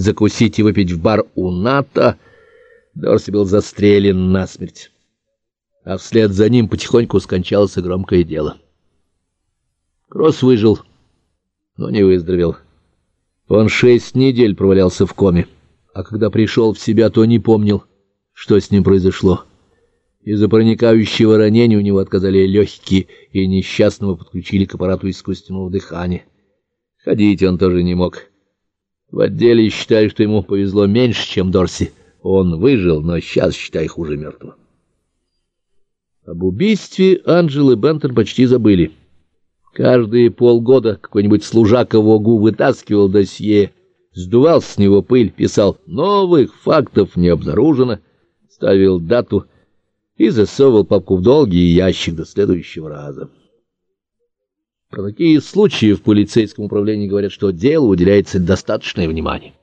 закусить и выпить в бар у НАТО, Дорси был застрелен насмерть. А вслед за ним потихоньку скончалось громкое дело. Кросс выжил, но не выздоровел. Он шесть недель провалялся в коме, а когда пришел в себя, то не помнил, что с ним произошло. Из-за проникающего ранения у него отказали легкие, и несчастного подключили к аппарату искусственного дыхания. Ходить он тоже не мог. В отделе считали, что ему повезло меньше, чем Дорси. Он выжил, но сейчас, считай, хуже мертвого. Об убийстве Анджелы Бентон почти забыли. Каждые полгода какой-нибудь служака в ОГУ вытаскивал досье, сдувал с него пыль, писал «новых фактов не обнаружено», ставил дату и засовывал папку в долгий ящик до следующего раза. Про такие случаи в полицейском управлении говорят, что делу уделяется достаточное внимание.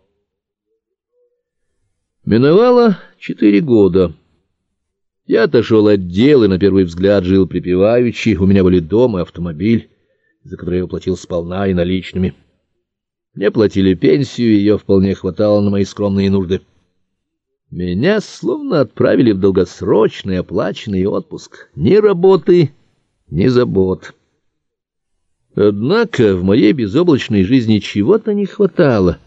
Миновало четыре года. Я отошел от дел и на первый взгляд жил припеваючи. У меня были дом и автомобиль, за который я уплатил сполна и наличными. Мне платили пенсию, ее вполне хватало на мои скромные нужды. Меня словно отправили в долгосрочный оплаченный отпуск. Ни работы, ни забот. Однако в моей безоблачной жизни чего-то не хватало.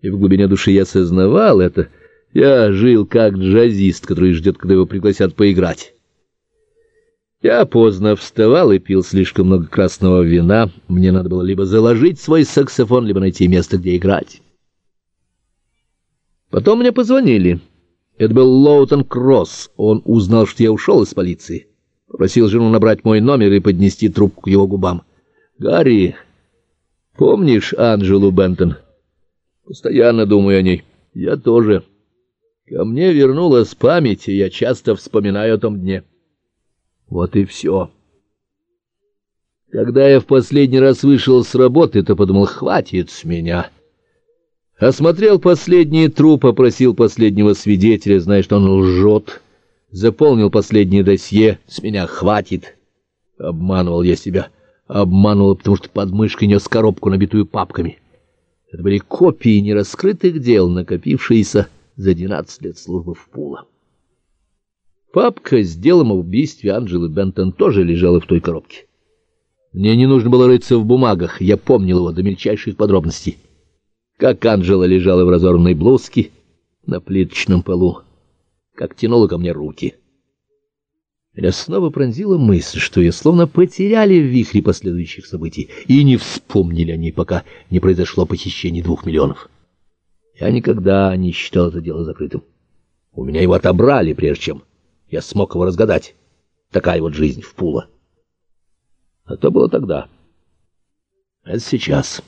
И в глубине души я сознавал это. Я жил как джазист, который ждет, когда его пригласят поиграть. Я поздно вставал и пил слишком много красного вина. Мне надо было либо заложить свой саксофон, либо найти место, где играть. Потом мне позвонили. Это был Лоутон Кросс. Он узнал, что я ушел из полиции. Попросил жену набрать мой номер и поднести трубку к его губам. «Гарри, помнишь Анжелу Бентон?» «Постоянно думаю о ней. Я тоже. Ко мне вернулась память, и я часто вспоминаю о том дне». Вот и все. Когда я в последний раз вышел с работы, то подумал, хватит с меня. Осмотрел последний труп, опросил последнего свидетеля, зная, что он лжет. Заполнил последнее досье, с меня хватит. Обманывал я себя. Обманывал, потому что под мышкой нес коробку, набитую папками. Это были копии нераскрытых дел, накопившиеся за 12 лет службы в Пула. Папка с делом об убийстве Анджелы Бентон тоже лежала в той коробке. Мне не нужно было рыться в бумагах, я помнил его до мельчайших подробностей как Анжела лежала в разорванной блузке на плиточном полу, как тянула ко мне руки. Меня снова пронзила мысль, что ее словно потеряли в вихре последующих событий и не вспомнили о ней, пока не произошло похищение двух миллионов. Я никогда не считал это дело закрытым. У меня его отобрали, прежде чем я смог его разгадать. Такая вот жизнь в пула. А то было тогда. Это сейчас.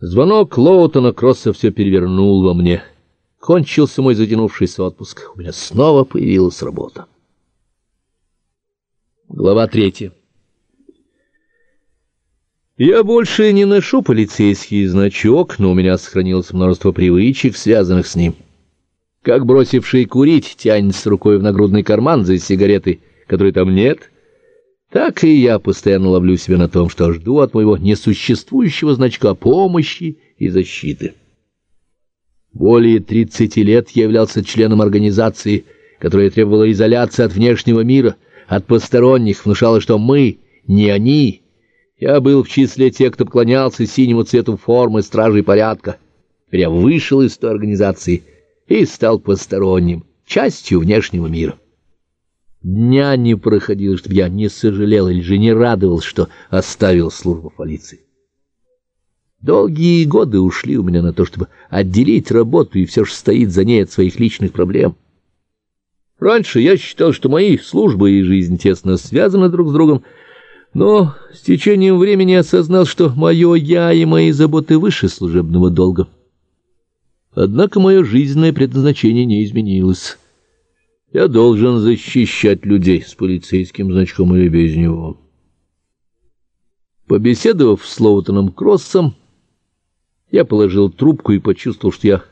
Звонок Лоутона Кросса все перевернул во мне. Кончился мой затянувшийся отпуск. У меня снова появилась работа. Глава третья. Я больше не ношу полицейский значок, но у меня сохранилось множество привычек, связанных с ним. Как бросивший курить тянется рукой в нагрудный карман за сигаретой, которой там нет — так и я постоянно ловлю себя на том, что жду от моего несуществующего значка помощи и защиты. Более 30 лет я являлся членом организации, которая требовала изоляции от внешнего мира, от посторонних, внушала, что мы не они. Я был в числе тех, кто поклонялся синему цвету формы стражей порядка. Я вышел из той организации и стал посторонним, частью внешнего мира. Дня не проходило, чтобы я не сожалел или же не радовался, что оставил службу полиции. Долгие годы ушли у меня на то, чтобы отделить работу и все же стоит за ней от своих личных проблем. Раньше я считал, что мои службы и жизнь тесно связаны друг с другом, но с течением времени осознал, что мое «я» и мои заботы выше служебного долга. Однако мое жизненное предназначение не изменилось. Я должен защищать людей с полицейским значком или без него. Побеседовав с Лоутоном Кроссом, я положил трубку и почувствовал, что я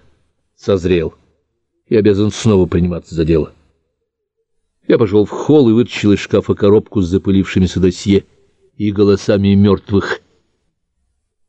созрел и обязан снова приниматься за дело. Я пошел в холл и вытащил из шкафа коробку с запылившимися досье и голосами мертвых